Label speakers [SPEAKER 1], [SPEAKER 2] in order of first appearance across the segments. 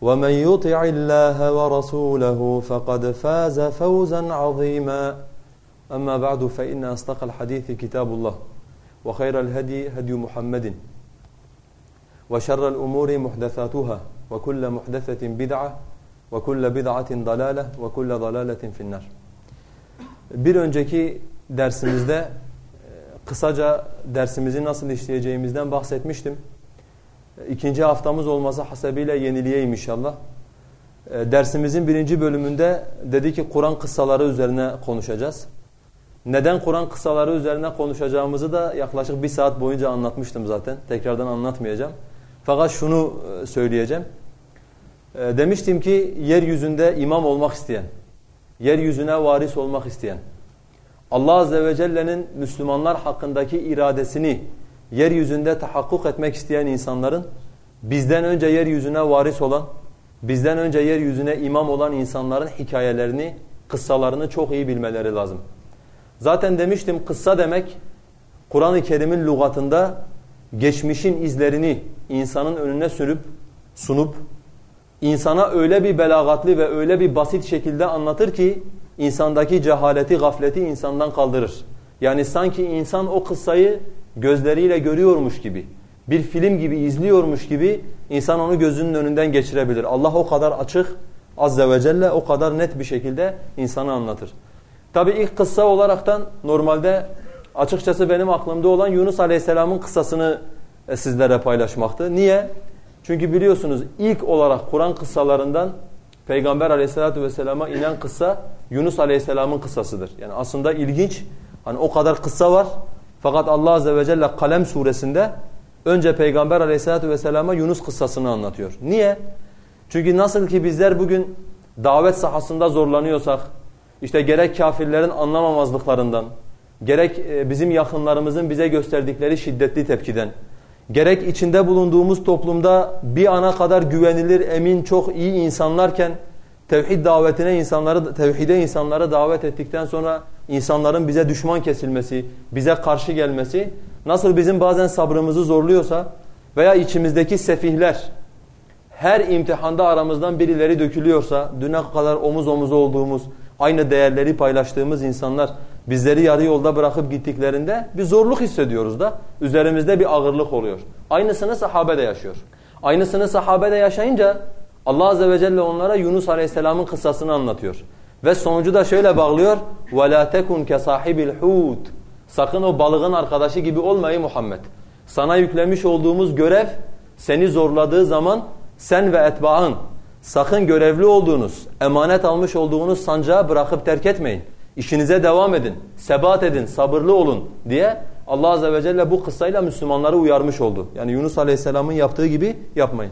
[SPEAKER 1] ومن يطع الله ورسوله فقد فاز فوزا عظيما أما بعد فإن أصدق الحديث كتاب الله وخير الهدي هدي محمد وشر الأمور محدثاتها وكل محدثة بدعة وكل بدعة ضلالة وكل ضلالة في النار Bir önceki dersimizde kısaca dersimizi nasıl işleyeceğimizden bahsetmiştim. İkinci haftamız olması hasebiyle yenileyeyim inşallah. Dersimizin birinci bölümünde dedi ki Kur'an kıssaları üzerine konuşacağız. Neden Kur'an kıssaları üzerine konuşacağımızı da yaklaşık bir saat boyunca anlatmıştım zaten. Tekrardan anlatmayacağım. Fakat şunu söyleyeceğim. Demiştim ki yeryüzünde imam olmak isteyen, yeryüzüne varis olmak isteyen, Allah Azze ve Celle'nin Müslümanlar hakkındaki iradesini yeryüzünde tahakkuk etmek isteyen insanların bizden önce yeryüzüne varis olan, bizden önce yeryüzüne imam olan insanların hikayelerini, kıssalarını çok iyi bilmeleri lazım. Zaten demiştim kıssa demek Kur'an-ı Kerim'in lügatında geçmişin izlerini insanın önüne sürüp sunup insana öyle bir belagatli ve öyle bir basit şekilde anlatır ki insandaki cehaleti, gafleti insandan kaldırır. Yani sanki insan o kıssayı gözleriyle görüyormuş gibi, bir film gibi izliyormuş gibi insan onu gözünün önünden geçirebilir. Allah o kadar açık, azze ve celle o kadar net bir şekilde insanı anlatır. Tabi ilk kıssa olaraktan normalde açıkçası benim aklımda olan Yunus Aleyhisselam'ın kıssasını sizlere paylaşmaktı. Niye? Çünkü biliyorsunuz ilk olarak Kur'an kıssalarından Peygamber Aleyhisselatü vesselama inen kıssa Yunus Aleyhisselam'ın kıssasıdır. Yani aslında ilginç. Hani o kadar kıssa var. Fakat Allah Azze ve Celle Kalem suresinde önce Peygamber Aleyhisselatü vesselama Yunus kıssasını anlatıyor. Niye? Çünkü nasıl ki bizler bugün davet sahasında zorlanıyorsak, işte gerek kafirlerin anlamamazlıklarından, gerek bizim yakınlarımızın bize gösterdikleri şiddetli tepkiden, gerek içinde bulunduğumuz toplumda bir ana kadar güvenilir, emin, çok iyi insanlarken tevhid davetine insanları tevhide insanları davet ettikten sonra insanların bize düşman kesilmesi, bize karşı gelmesi nasıl bizim bazen sabrımızı zorluyorsa veya içimizdeki sefihler her imtihanda aramızdan birileri dökülüyorsa düne kadar omuz omuza olduğumuz aynı değerleri paylaştığımız insanlar bizleri yarı yolda bırakıp gittiklerinde bir zorluk hissediyoruz da üzerimizde bir ağırlık oluyor. Aynısını sahabe de yaşıyor. Aynısını sahabe de yaşayınca Allah Azze ve Celle onlara Yunus Aleyhisselam'ın kıssasını anlatıyor. Ve sonucu da şöyle bağlıyor. وَلَا تَكُنْ كَصَاحِبِ الْحُوتِ Sakın o balığın arkadaşı gibi olmayı Muhammed. Sana yüklemiş olduğumuz görev seni zorladığı zaman sen ve etbaın sakın görevli olduğunuz, emanet almış olduğunuz sancağı bırakıp terk etmeyin. İşinize devam edin, sebat edin, sabırlı olun diye Allah Azze ve Celle bu kıssayla Müslümanları uyarmış oldu. Yani Yunus Aleyhisselam'ın yaptığı gibi yapmayın.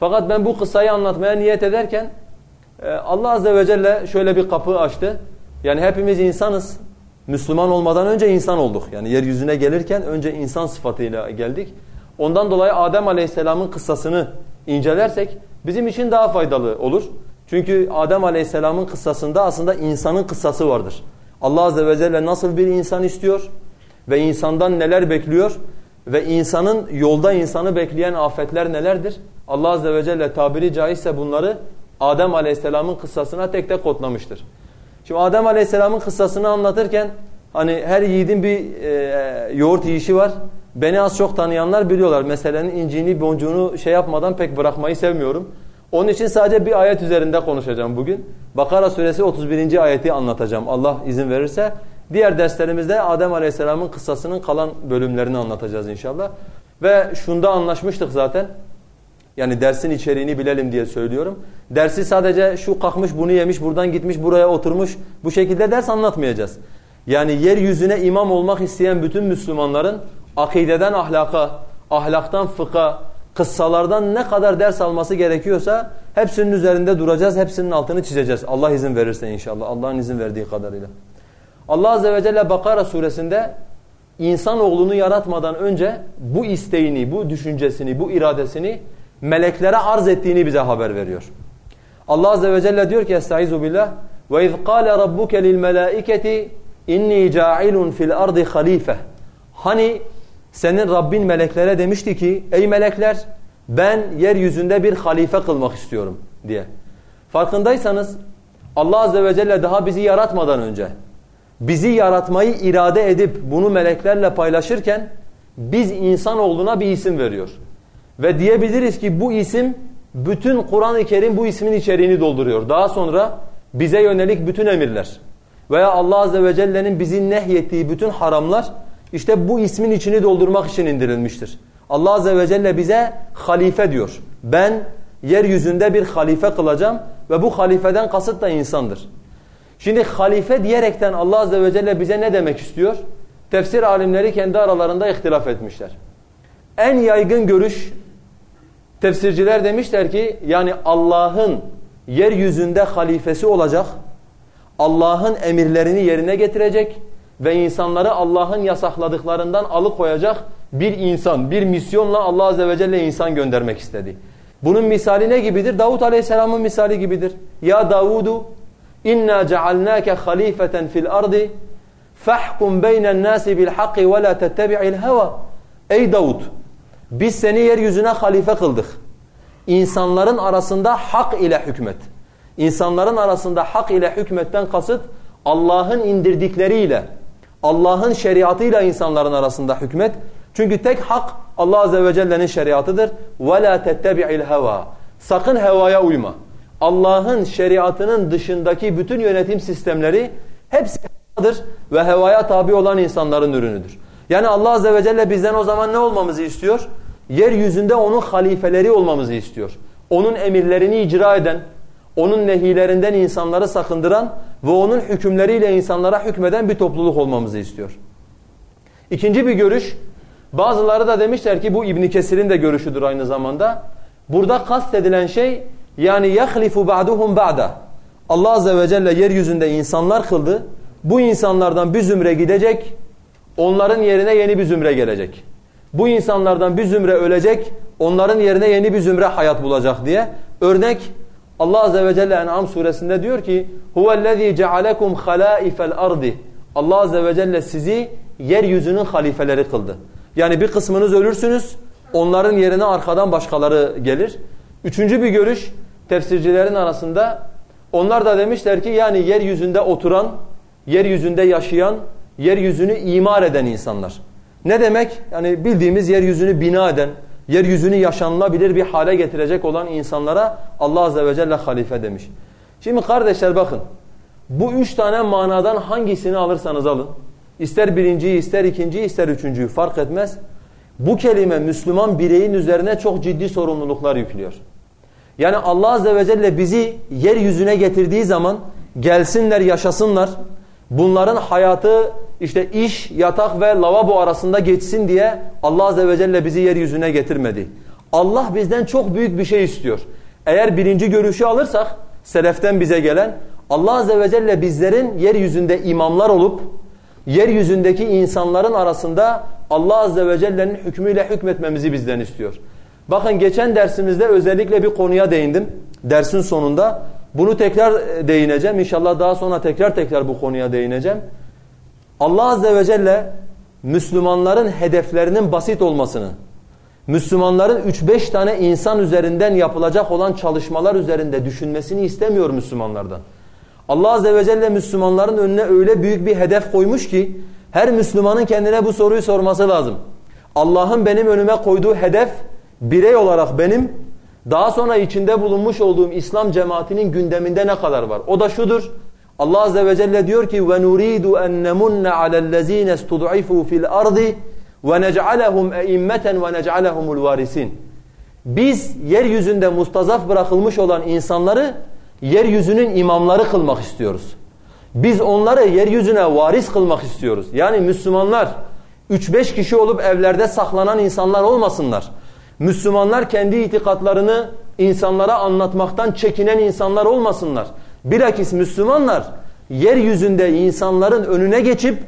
[SPEAKER 1] Fakat ben bu kıssayı anlatmaya niyet ederken Allah Azze ve Celle şöyle bir kapı açtı. Yani hepimiz insanız. Müslüman olmadan önce insan olduk. Yani yeryüzüne gelirken önce insan sıfatıyla geldik. Ondan dolayı Adem Aleyhisselam'ın kıssasını incelersek bizim için daha faydalı olur. Çünkü Adem Aleyhisselam'ın kıssasında aslında insanın kıssası vardır. Allah Azze ve Celle nasıl bir insan istiyor ve insandan neler bekliyor ve insanın yolda insanı bekleyen afetler nelerdir? Allah Azze ve Celle tabiri caizse bunları Adem Aleyhisselam'ın kıssasına tek tek kodlamıştır. Şimdi Adem Aleyhisselam'ın kıssasını anlatırken hani her yiğidin bir e, yoğurt yiyişi var. Beni az çok tanıyanlar biliyorlar. Meselenin inciğini, boncuğunu şey yapmadan pek bırakmayı sevmiyorum. Onun için sadece bir ayet üzerinde konuşacağım bugün. Bakara suresi 31. ayeti anlatacağım Allah izin verirse. Diğer derslerimizde Adem Aleyhisselam'ın kıssasının kalan bölümlerini anlatacağız inşallah. Ve şunda anlaşmıştık zaten. Yani dersin içeriğini bilelim diye söylüyorum. Dersi sadece şu kalkmış bunu yemiş buradan gitmiş buraya oturmuş bu şekilde ders anlatmayacağız. Yani yeryüzüne imam olmak isteyen bütün Müslümanların akideden ahlaka, ahlaktan fıkha, kıssalardan ne kadar ders alması gerekiyorsa hepsinin üzerinde duracağız, hepsinin altını çizeceğiz. Allah izin verirse inşallah, Allah'ın izin verdiği kadarıyla. Allah Azze ve Celle Bakara suresinde insanoğlunu yaratmadan önce bu isteğini, bu düşüncesini, bu iradesini meleklere arz ettiğini bize haber veriyor. Allah azze ve celle diyor ki Estaizu billah ve iz qala rabbuke lil melaiketi inni ca'ilun fil ardi halife. Hani senin Rabbin meleklere demişti ki ey melekler ben yeryüzünde bir halife kılmak istiyorum diye. Farkındaysanız Allah azze ve celle daha bizi yaratmadan önce bizi yaratmayı irade edip bunu meleklerle paylaşırken biz insan insanoğluna bir isim veriyor. Ve diyebiliriz ki bu isim bütün Kur'an-ı Kerim bu ismin içeriğini dolduruyor. Daha sonra bize yönelik bütün emirler veya Allah Azze ve Celle'nin bizi nehyettiği bütün haramlar işte bu ismin içini doldurmak için indirilmiştir. Allah Azze ve Celle bize halife diyor. Ben yeryüzünde bir halife kılacağım ve bu halifeden kasıt da insandır. Şimdi halife diyerekten Allah Azze ve Celle bize ne demek istiyor? Tefsir alimleri kendi aralarında ihtilaf etmişler. En yaygın görüş tefsirciler demişler ki yani Allah'ın yeryüzünde halifesi olacak, Allah'ın emirlerini yerine getirecek ve insanları Allah'ın yasakladıklarından alıkoyacak bir insan, bir misyonla Allah Azze ve Celle insan göndermek istedi. Bunun misali ne gibidir? Davut Aleyhisselam'ın misali gibidir. Ya Davudu inna cealnake halifeten fil ardi fahkum beynen nasi bil hakki ve la tettebi'il heva. Ey Davud biz seni yeryüzüne halife kıldık. İnsanların arasında hak ile hükmet. İnsanların arasında hak ile hükmetten kasıt Allah'ın indirdikleriyle, Allah'ın şeriatıyla insanların arasında hükmet. Çünkü tek hak Allah Azze ve Celle'nin şeriatıdır. وَلَا تَتَّبِعِ الْهَوَى Sakın hevaya uyma. Allah'ın şeriatının dışındaki bütün yönetim sistemleri hepsi hevadır ve hevaya tabi olan insanların ürünüdür. Yani Allah Azze ve Celle bizden o zaman ne olmamızı istiyor? Yeryüzünde onun halifeleri olmamızı istiyor. Onun emirlerini icra eden, onun nehilerinden insanları sakındıran ve onun hükümleriyle insanlara hükmeden bir topluluk olmamızı istiyor. İkinci bir görüş, bazıları da demişler ki bu İbn Kesir'in de görüşüdür aynı zamanda. Burada kastedilen şey yani yahlifu ba'duhum ba'da. Allah azze ve celle yeryüzünde insanlar kıldı. Bu insanlardan bir zümre gidecek, onların yerine yeni bir zümre gelecek. Bu insanlardan bir zümre ölecek, onların yerine yeni bir zümre hayat bulacak diye. Örnek Allah azze ve celle En'am suresinde diyor ki: "Huvellezî cealekum halâifel ardi." Allah azze ve celle sizi yeryüzünün halifeleri kıldı. Yani bir kısmınız ölürsünüz, onların yerine arkadan başkaları gelir. Üçüncü bir görüş tefsircilerin arasında onlar da demişler ki yani yeryüzünde oturan, yeryüzünde yaşayan, yeryüzünü imar eden insanlar. Ne demek? Yani bildiğimiz yeryüzünü bina eden, yeryüzünü yaşanılabilir bir hale getirecek olan insanlara Allah Azze ve Celle halife demiş. Şimdi kardeşler bakın, bu üç tane manadan hangisini alırsanız alın, ister birinciyi, ister ikinciyi, ister üçüncüyü fark etmez. Bu kelime Müslüman bireyin üzerine çok ciddi sorumluluklar yüklüyor. Yani Allah Azze ve Celle bizi yeryüzüne getirdiği zaman gelsinler, yaşasınlar. Bunların hayatı işte iş, yatak ve lavabo arasında geçsin diye Allah Azze ve Celle bizi yeryüzüne getirmedi. Allah bizden çok büyük bir şey istiyor. Eğer birinci görüşü alırsak, seleften bize gelen, Allah Azze ve Celle bizlerin yeryüzünde imamlar olup, yeryüzündeki insanların arasında Allah Azze ve Celle'nin hükmüyle hükmetmemizi bizden istiyor. Bakın geçen dersimizde özellikle bir konuya değindim. Dersin sonunda bunu tekrar e, değineceğim. İnşallah daha sonra tekrar tekrar bu konuya değineceğim. Allah Azze ve Celle Müslümanların hedeflerinin basit olmasını, Müslümanların 3-5 tane insan üzerinden yapılacak olan çalışmalar üzerinde düşünmesini istemiyor Müslümanlardan. Allah Azze ve Celle Müslümanların önüne öyle büyük bir hedef koymuş ki her Müslümanın kendine bu soruyu sorması lazım. Allah'ın benim önüme koyduğu hedef birey olarak benim daha sonra içinde bulunmuş olduğum İslam cemaatinin gündeminde ne kadar var? O da şudur. Allah azze ve celle diyor ki ve nuridu en nemunna alellezine istud'ifu fil ardı ve nec'alehum e'immeten ve nec'alehumul varisin. Biz yeryüzünde mustazaf bırakılmış olan insanları yeryüzünün imamları kılmak istiyoruz. Biz onları yeryüzüne varis kılmak istiyoruz. Yani Müslümanlar 3-5 kişi olup evlerde saklanan insanlar olmasınlar. Müslümanlar kendi itikatlarını insanlara anlatmaktan çekinen insanlar olmasınlar. Bilakis Müslümanlar yeryüzünde insanların önüne geçip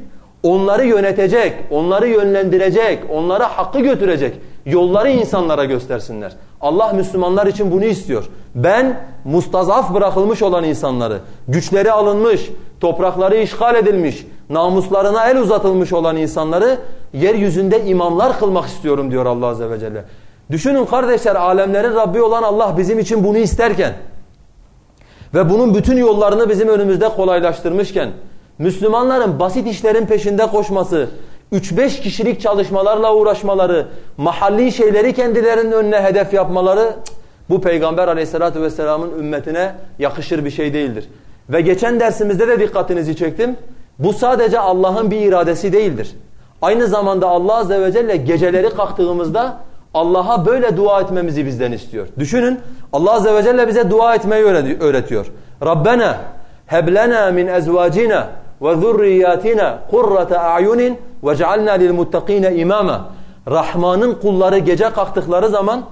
[SPEAKER 1] onları yönetecek, onları yönlendirecek, onlara hakkı götürecek yolları insanlara göstersinler. Allah Müslümanlar için bunu istiyor. Ben mustazaf bırakılmış olan insanları, güçleri alınmış, toprakları işgal edilmiş, namuslarına el uzatılmış olan insanları yeryüzünde imamlar kılmak istiyorum diyor Allah Azze ve Celle. Düşünün kardeşler alemlerin Rabbi olan Allah bizim için bunu isterken ve bunun bütün yollarını bizim önümüzde kolaylaştırmışken Müslümanların basit işlerin peşinde koşması, 3-5 kişilik çalışmalarla uğraşmaları, mahalli şeyleri kendilerinin önüne hedef yapmaları bu Peygamber aleyhissalatü vesselamın ümmetine yakışır bir şey değildir. Ve geçen dersimizde de dikkatinizi çektim. Bu sadece Allah'ın bir iradesi değildir. Aynı zamanda Allah azze ve celle geceleri kalktığımızda Allah'a böyle dua etmemizi bizden istiyor. Düşünün Allah Azze ve Celle bize dua etmeyi öğretiyor. Rabbena heblena min ezvacina ve zurriyatina kurrate a'yunin ve cealna lil muttakine imama. Rahman'ın kulları gece kalktıkları zaman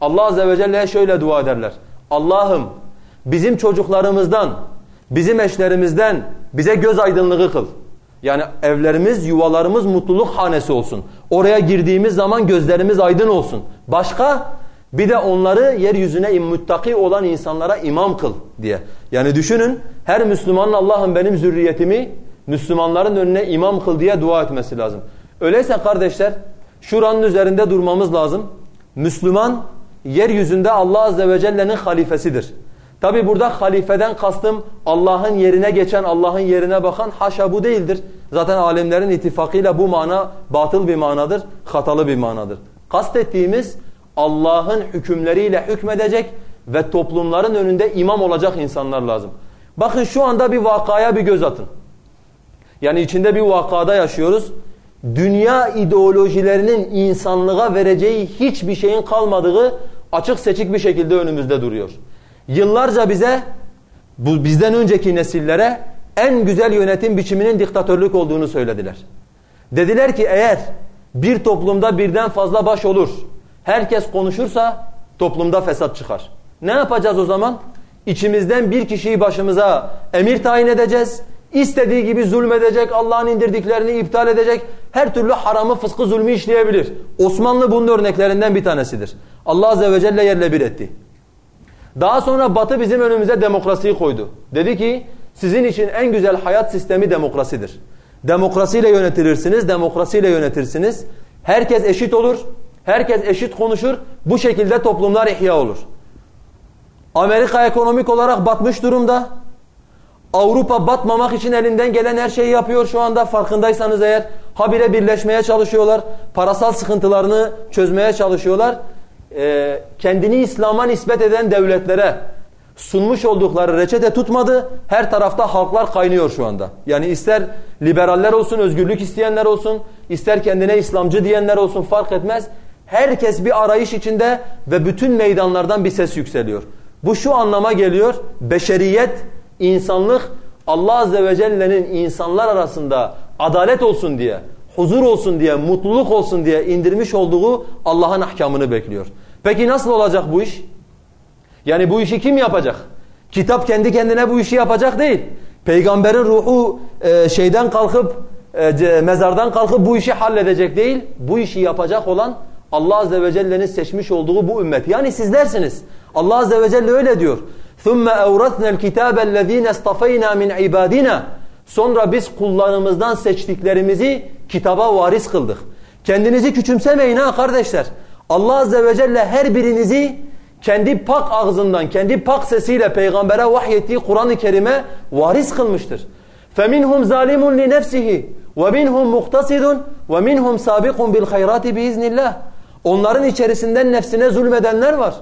[SPEAKER 1] Allah Azze ve Celle'ye şöyle dua ederler. Allah'ım bizim çocuklarımızdan, bizim eşlerimizden bize göz aydınlığı kıl. Yani evlerimiz, yuvalarımız mutluluk hanesi olsun. Oraya girdiğimiz zaman gözlerimiz aydın olsun. Başka? Bir de onları yeryüzüne muttaki olan insanlara imam kıl diye. Yani düşünün her Müslümanın Allah'ım benim zürriyetimi Müslümanların önüne imam kıl diye dua etmesi lazım. Öyleyse kardeşler şuranın üzerinde durmamız lazım. Müslüman yeryüzünde Allah Azze ve Celle'nin halifesidir. Tabi burada halifeden kastım Allah'ın yerine geçen, Allah'ın yerine bakan haşa bu değildir. Zaten alemlerin ittifakıyla bu mana batıl bir manadır, hatalı bir manadır. Kastettiğimiz Allah'ın hükümleriyle hükmedecek ve toplumların önünde imam olacak insanlar lazım. Bakın şu anda bir vakaya bir göz atın. Yani içinde bir vakada yaşıyoruz. Dünya ideolojilerinin insanlığa vereceği hiçbir şeyin kalmadığı açık seçik bir şekilde önümüzde duruyor. Yıllarca bize, bu bizden önceki nesillere en güzel yönetim biçiminin diktatörlük olduğunu söylediler. Dediler ki eğer bir toplumda birden fazla baş olur, herkes konuşursa toplumda fesat çıkar. Ne yapacağız o zaman? İçimizden bir kişiyi başımıza emir tayin edeceğiz. İstediği gibi zulmedecek, Allah'ın indirdiklerini iptal edecek, her türlü haramı, fıskı, zulmü işleyebilir. Osmanlı bunun örneklerinden bir tanesidir. Allah Azze ve Celle yerle bir etti. Daha sonra Batı bizim önümüze demokrasiyi koydu. Dedi ki sizin için en güzel hayat sistemi demokrasidir. Demokrasiyle yönetilirsiniz, demokrasiyle yönetirsiniz. Herkes eşit olur, herkes eşit konuşur. Bu şekilde toplumlar ihya olur. Amerika ekonomik olarak batmış durumda. Avrupa batmamak için elinden gelen her şeyi yapıyor şu anda farkındaysanız eğer. Habire birleşmeye çalışıyorlar. Parasal sıkıntılarını çözmeye çalışıyorlar. Ee, kendini İslam'a nispet eden devletlere sunmuş oldukları reçete tutmadı. Her tarafta halklar kaynıyor şu anda. Yani ister liberaller olsun, özgürlük isteyenler olsun, ister kendine İslamcı diyenler olsun fark etmez. Herkes bir arayış içinde ve bütün meydanlardan bir ses yükseliyor. Bu şu anlama geliyor. Beşeriyet insanlık Allah Azze ve Celle'nin insanlar arasında adalet olsun diye, huzur olsun diye, mutluluk olsun diye indirmiş olduğu Allah'ın ahkamını bekliyor. Peki nasıl olacak bu iş? Yani bu işi kim yapacak? Kitap kendi kendine bu işi yapacak değil. Peygamberin ruhu e, şeyden kalkıp, e, mezardan kalkıp bu işi halledecek değil. Bu işi yapacak olan Allah Azze ve Celle'nin seçmiş olduğu bu ümmet. Yani sizlersiniz. Allah Azze ve Celle öyle diyor. ثُمَّ اَوْرَثْنَا الْكِتَابَ الَّذ۪ينَ اَسْتَفَيْنَا مِنْ عِبَادِنَا Sonra biz kullarımızdan seçtiklerimizi kitaba varis kıldık. Kendinizi küçümsemeyin ha kardeşler. Allah Azze ve Celle her birinizi kendi pak ağzından, kendi pak sesiyle peygambere vahyettiği Kur'an-ı Kerim'e varis kılmıştır. فَمِنْهُمْ ظَالِمٌ لِنَفْسِهِ وَمِنْهُمْ مُقْتَصِدٌ وَمِنْهُمْ سَابِقٌ بِالْخَيْرَاتِ بِإِذْنِ اللّٰهِ Onların içerisinden nefsine zulmedenler var.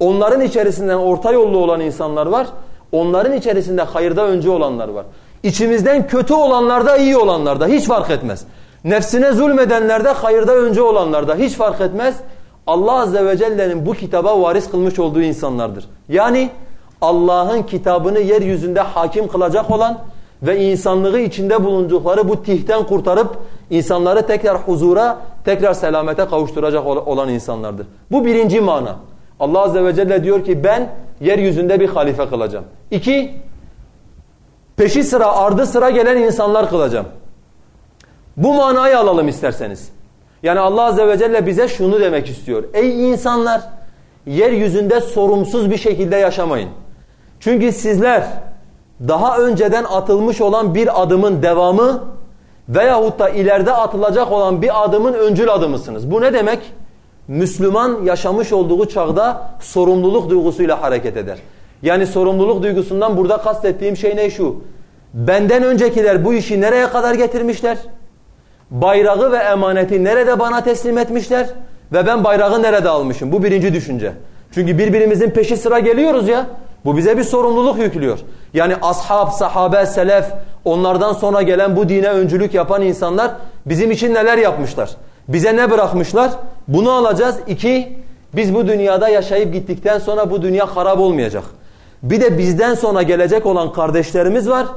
[SPEAKER 1] Onların içerisinden orta yollu olan insanlar var. Onların içerisinde hayırda önce olanlar var. İçimizden kötü olanlarda iyi olanlarda hiç fark etmez. Nefsine zulmedenlerde hayırda önce olanlarda hiç fark etmez. Allah Azze ve Celle'nin bu kitaba varis kılmış olduğu insanlardır. Yani Allah'ın kitabını yeryüzünde hakim kılacak olan ve insanlığı içinde bulundukları bu tihten kurtarıp insanları tekrar huzura, tekrar selamete kavuşturacak olan insanlardır. Bu birinci mana. Allah Azze ve Celle diyor ki ben yeryüzünde bir halife kılacağım. İki, peşi sıra ardı sıra gelen insanlar kılacağım. Bu manayı alalım isterseniz. Yani Allah Azze ve Celle bize şunu demek istiyor. Ey insanlar yeryüzünde sorumsuz bir şekilde yaşamayın. Çünkü sizler daha önceden atılmış olan bir adımın devamı veyahut da ileride atılacak olan bir adımın öncül adımısınız. Bu ne demek? Müslüman yaşamış olduğu çağda sorumluluk duygusuyla hareket eder. Yani sorumluluk duygusundan burada kastettiğim şey ne şu? Benden öncekiler bu işi nereye kadar getirmişler? Bayrağı ve emaneti nerede bana teslim etmişler? Ve ben bayrağı nerede almışım? Bu birinci düşünce. Çünkü birbirimizin peşi sıra geliyoruz ya. Bu bize bir sorumluluk yüklüyor. Yani ashab, sahabe, selef, onlardan sonra gelen bu dine öncülük yapan insanlar bizim için neler yapmışlar? Bize ne bırakmışlar? Bunu alacağız. İki, biz bu dünyada yaşayıp gittikten sonra bu dünya harap olmayacak. Bir de bizden sonra gelecek olan kardeşlerimiz var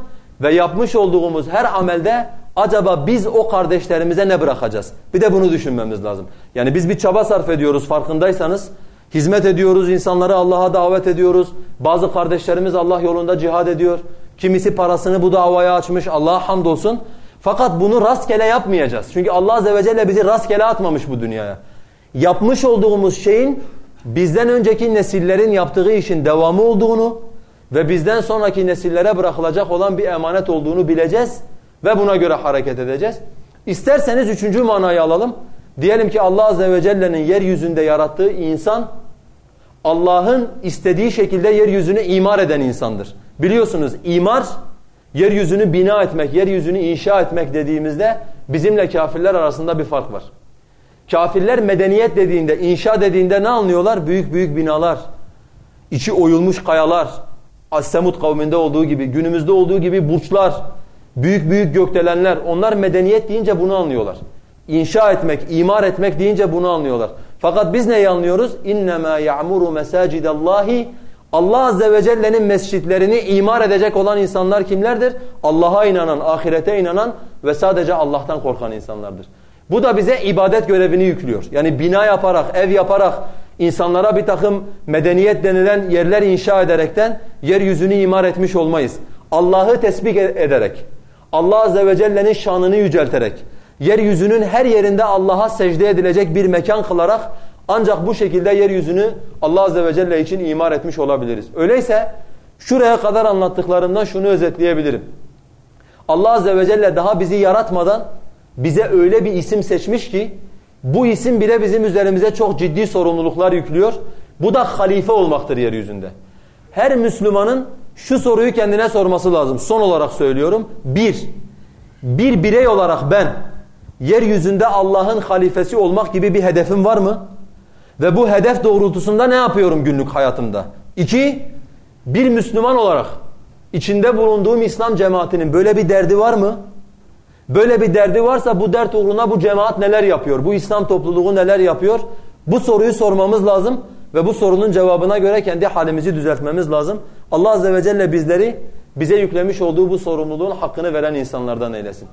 [SPEAKER 1] ve yapmış olduğumuz her amelde acaba biz o kardeşlerimize ne bırakacağız? Bir de bunu düşünmemiz lazım. Yani biz bir çaba sarf ediyoruz farkındaysanız. Hizmet ediyoruz, insanları Allah'a davet ediyoruz. Bazı kardeşlerimiz Allah yolunda cihad ediyor. Kimisi parasını bu davaya açmış, Allah'a hamdolsun. Fakat bunu rastgele yapmayacağız. Çünkü Allah Azze ve Celle bizi rastgele atmamış bu dünyaya. Yapmış olduğumuz şeyin bizden önceki nesillerin yaptığı işin devamı olduğunu ve bizden sonraki nesillere bırakılacak olan bir emanet olduğunu bileceğiz ve buna göre hareket edeceğiz. İsterseniz üçüncü manayı alalım. Diyelim ki Allah Azze ve Celle'nin yeryüzünde yarattığı insan Allah'ın istediği şekilde yeryüzünü imar eden insandır. Biliyorsunuz imar yeryüzünü bina etmek, yeryüzünü inşa etmek dediğimizde bizimle kafirler arasında bir fark var. Kafirler medeniyet dediğinde, inşa dediğinde ne anlıyorlar? Büyük büyük binalar, içi oyulmuş kayalar, As-Semud kavminde olduğu gibi, günümüzde olduğu gibi burçlar, büyük büyük gökdelenler. Onlar medeniyet deyince bunu anlıyorlar. İnşa etmek, imar etmek deyince bunu anlıyorlar. Fakat biz neyi anlıyoruz? İnnemâ ya'muru mesâcidallahi Allah Azze ve Celle'nin mescitlerini imar edecek olan insanlar kimlerdir? Allah'a inanan, ahirete inanan ve sadece Allah'tan korkan insanlardır. Bu da bize ibadet görevini yüklüyor. Yani bina yaparak, ev yaparak, insanlara bir takım medeniyet denilen yerler inşa ederekten yeryüzünü imar etmiş olmayız. Allah'ı tesbih ederek, Allah Azze ve Celle'nin şanını yücelterek, yeryüzünün her yerinde Allah'a secde edilecek bir mekan kılarak ancak bu şekilde yeryüzünü Allah Azze ve Celle için imar etmiş olabiliriz. Öyleyse şuraya kadar anlattıklarımdan şunu özetleyebilirim. Allah Azze ve Celle daha bizi yaratmadan bize öyle bir isim seçmiş ki bu isim bile bizim üzerimize çok ciddi sorumluluklar yüklüyor. Bu da halife olmaktır yeryüzünde. Her Müslümanın şu soruyu kendine sorması lazım. Son olarak söylüyorum. Bir, bir birey olarak ben yeryüzünde Allah'ın halifesi olmak gibi bir hedefim var mı? Ve bu hedef doğrultusunda ne yapıyorum günlük hayatımda? İki, bir Müslüman olarak içinde bulunduğum İslam cemaatinin böyle bir derdi var mı? Böyle bir derdi varsa bu dert uğruna bu cemaat neler yapıyor? Bu İslam topluluğu neler yapıyor? Bu soruyu sormamız lazım ve bu sorunun cevabına göre kendi halimizi düzeltmemiz lazım. Allah Azze ve Celle bizleri bize yüklemiş olduğu bu sorumluluğun hakkını veren insanlardan eylesin.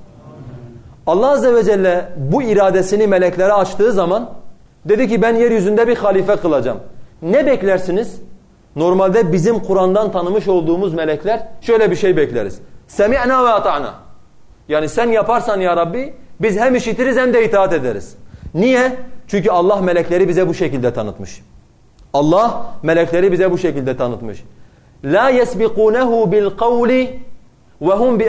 [SPEAKER 1] Allah Azze ve Celle bu iradesini meleklere açtığı zaman dedi ki ben yeryüzünde bir halife kılacağım. Ne beklersiniz? Normalde bizim Kur'an'dan tanımış olduğumuz melekler şöyle bir şey bekleriz. Semi'na ve ata'na. Yani sen yaparsan ya Rabbi biz hem işitiriz hem de itaat ederiz. Niye? Çünkü Allah melekleri bize bu şekilde tanıtmış. Allah melekleri bize bu şekilde tanıtmış. La yesbiqunehu bil kavli ve hum.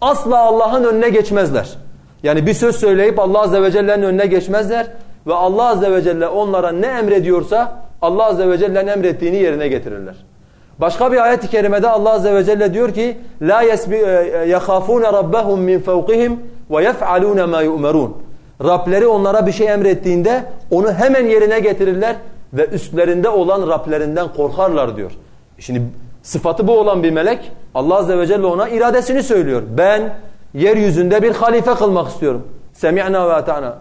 [SPEAKER 1] Asla Allah'ın önüne geçmezler. Yani bir söz söyleyip Allah azze ve celle'nin önüne geçmezler ve Allah azze ve celle onlara ne emrediyorsa Allah azze ve celle'nin emrettiğini yerine getirirler. Başka bir ayet-i kerimede Allah azze ve celle diyor ki: "La yahafun rabbahum min fawqihim ve yef'alun ma yu'marun." Rableri onlara bir şey emrettiğinde onu hemen yerine getirirler ve üstlerinde olan Rablerinden korkarlar diyor. Şimdi sıfatı bu olan bir melek Allah azze ve celle ona iradesini söylüyor. Ben yeryüzünde bir halife kılmak istiyorum. Semi'na ve ata'na.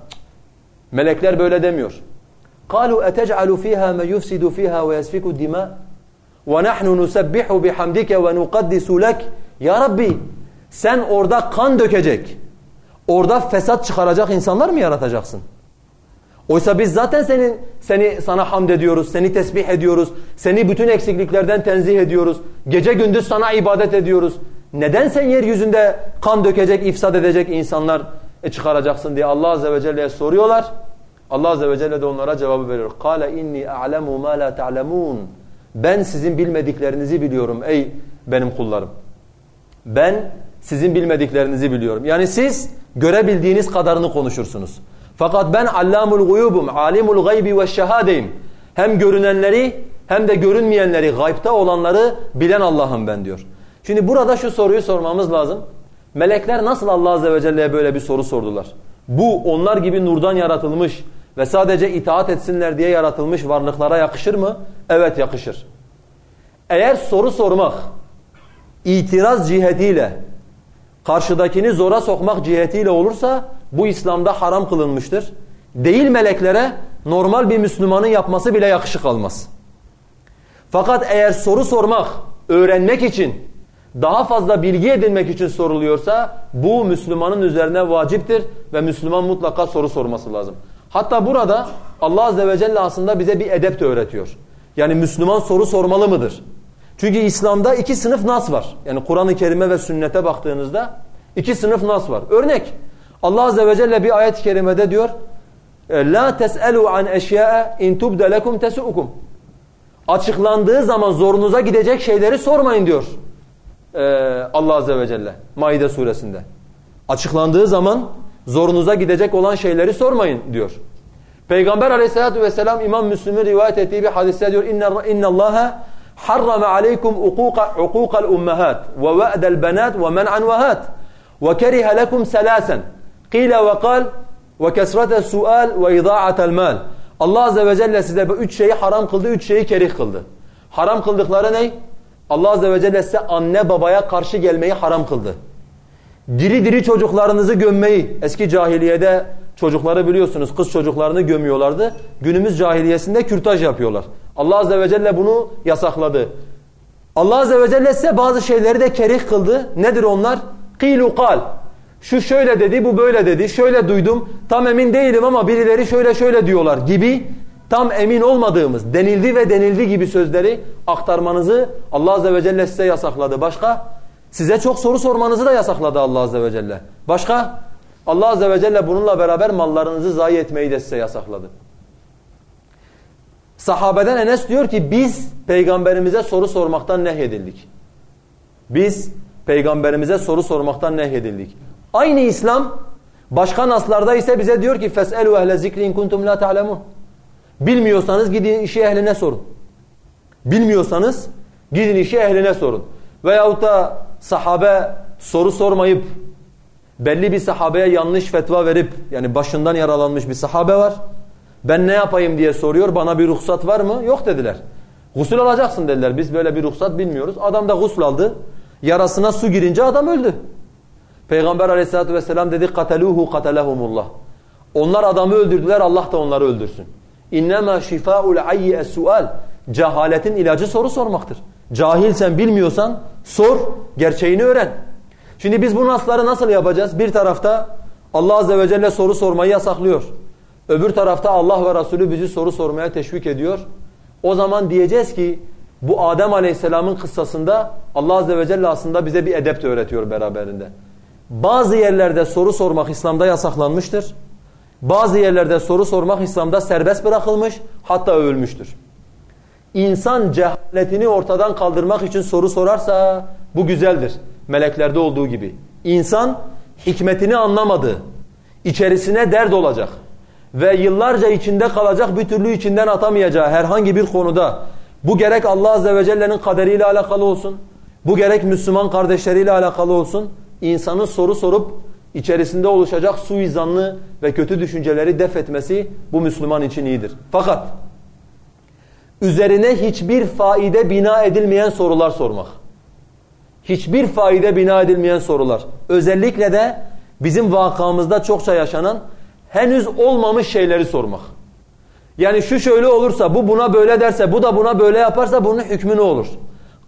[SPEAKER 1] Melekler böyle demiyor. قالوا أتجعل فيها من يفسد فيها ويسفك الدماء وَنَحْنُ نُسَبِّحُ بِحَمْدِكَ وَنُقَدِّسُ لَكَ Ya Rabbi sen orada kan dökecek, orada fesat çıkaracak insanlar mı yaratacaksın? Oysa biz zaten senin seni sana hamd ediyoruz, seni tesbih ediyoruz, seni bütün eksikliklerden tenzih ediyoruz. Gece gündüz sana ibadet ediyoruz. Neden sen yeryüzünde kan dökecek, ifsad edecek insanlar çıkaracaksın diye Allah azze ve celle'ye soruyorlar. Allah azze ve celle de onlara cevabı veriyor. Kale inni a'lemu ma la ta'lemun. Ben sizin bilmediklerinizi biliyorum ey benim kullarım. Ben sizin bilmediklerinizi biliyorum. Yani siz görebildiğiniz kadarını konuşursunuz. Fakat ben allamul guyubum, alimul gaybi ve şehadeyim. Hem görünenleri hem de görünmeyenleri, gaybta olanları bilen Allah'ım ben diyor. Şimdi burada şu soruyu sormamız lazım. Melekler nasıl Allah Azze ve Celle'ye böyle bir soru sordular? Bu onlar gibi nurdan yaratılmış ve sadece itaat etsinler diye yaratılmış varlıklara yakışır mı? Evet yakışır. Eğer soru sormak itiraz cihetiyle karşıdakini zora sokmak cihetiyle olursa bu İslam'da haram kılınmıştır. Değil meleklere normal bir Müslümanın yapması bile yakışık almaz. Fakat eğer soru sormak, öğrenmek için, daha fazla bilgi edinmek için soruluyorsa bu Müslümanın üzerine vaciptir ve Müslüman mutlaka soru sorması lazım. Hatta burada Allah Azze ve Celle aslında bize bir edep de öğretiyor. Yani Müslüman soru sormalı mıdır? Çünkü İslam'da iki sınıf nas var. Yani Kur'an-ı Kerime ve sünnete baktığınızda iki sınıf nas var. Örnek Allah Azze ve Celle bir ayet-i kerimede diyor La tes'elu an eşya'a in tubde lekum tesu'ukum. Açıklandığı zaman zorunuza gidecek şeyleri sormayın diyor. Ee, Allah Azze ve Celle Maide suresinde. Açıklandığı zaman zorunuza gidecek olan şeyleri sormayın diyor. Peygamber aleyhissalatu vesselam İmam Müslim'in rivayet ettiği bir hadiste diyor ve ve'del banat ve men'an vahat ve keriha lekum selasen qila ve kal ve kesrete sual ve ida'atel mal Allah azze ve celle size bu üç şeyi haram kıldı, üç şeyi kerih kıldı. Haram kıldıkları ne? Allah azze ve celle size anne babaya karşı gelmeyi haram kıldı. Diri diri çocuklarınızı gömmeyi, eski cahiliyede çocukları biliyorsunuz kız çocuklarını gömüyorlardı. Günümüz cahiliyesinde kürtaj yapıyorlar. Allah azze ve celle bunu yasakladı. Allah azze ve celle size bazı şeyleri de kerih kıldı. Nedir onlar? Kilu kal. Şu şöyle dedi, bu böyle dedi. Şöyle duydum. Tam emin değilim ama birileri şöyle şöyle diyorlar gibi tam emin olmadığımız, denildi ve denildi gibi sözleri aktarmanızı Allah azze ve celle size yasakladı. Başka? Size çok soru sormanızı da yasakladı Allah Azze ve Celle. Başka? Allah Azze ve Celle bununla beraber mallarınızı zayi etmeyi de size yasakladı. Sahabeden Enes diyor ki biz peygamberimize soru sormaktan nehyedildik. Biz peygamberimize soru sormaktan nehyedildik. Aynı İslam başka naslarda ise bize diyor ki feselu ehle zikri in kuntum la ta'lemun. Bilmiyorsanız gidin işi ehline sorun. Bilmiyorsanız gidin işi ehline sorun. Veyahut da sahabe soru sormayıp belli bir sahabeye yanlış fetva verip yani başından yaralanmış bir sahabe var. Ben ne yapayım diye soruyor. Bana bir ruhsat var mı? Yok dediler. Gusül alacaksın dediler. Biz böyle bir ruhsat bilmiyoruz. Adam da gusül aldı. Yarasına su girince adam öldü. Peygamber aleyhissalatü vesselam dedi kateluhu katelehumullah. Onlar adamı öldürdüler. Allah da onları öldürsün. İnnemâ şifâul ayyi es-sual. Cehaletin ilacı soru sormaktır. Cahilsen bilmiyorsan sor, gerçeğini öğren. Şimdi biz bu nasları nasıl yapacağız? Bir tarafta Allah Azze ve Celle soru sormayı yasaklıyor. Öbür tarafta Allah ve Resulü bizi soru sormaya teşvik ediyor. O zaman diyeceğiz ki bu Adem Aleyhisselam'ın kıssasında Allah Azze ve Celle aslında bize bir edep de öğretiyor beraberinde. Bazı yerlerde soru sormak İslam'da yasaklanmıştır. Bazı yerlerde soru sormak İslam'da serbest bırakılmış hatta övülmüştür. İnsan cehaletini ortadan kaldırmak için soru sorarsa bu güzeldir. Meleklerde olduğu gibi. İnsan hikmetini anlamadığı, içerisine dert olacak ve yıllarca içinde kalacak bir türlü içinden atamayacağı herhangi bir konuda bu gerek Allah Azze ve Celle'nin kaderiyle alakalı olsun, bu gerek Müslüman kardeşleriyle alakalı olsun, insanın soru sorup içerisinde oluşacak suizanlı ve kötü düşünceleri def etmesi bu Müslüman için iyidir. Fakat üzerine hiçbir faide bina edilmeyen sorular sormak. Hiçbir faide bina edilmeyen sorular. Özellikle de bizim vakamızda çokça yaşanan henüz olmamış şeyleri sormak. Yani şu şöyle olursa, bu buna böyle derse, bu da buna böyle yaparsa bunun hükmü ne olur?